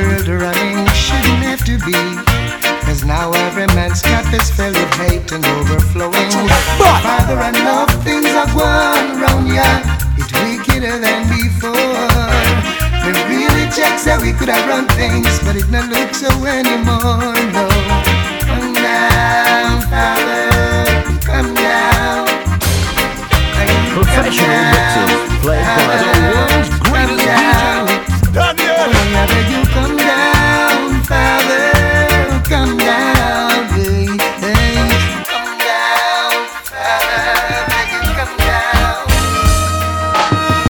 world running shouldn't have to be. Cause now every man's cup is filled with hate and overflowing. But Father, and know things are going around yeah. It's wickeder than before. We really checks that we could have run things, but it not look so anymore, no. Come down, Father, come down. Professional.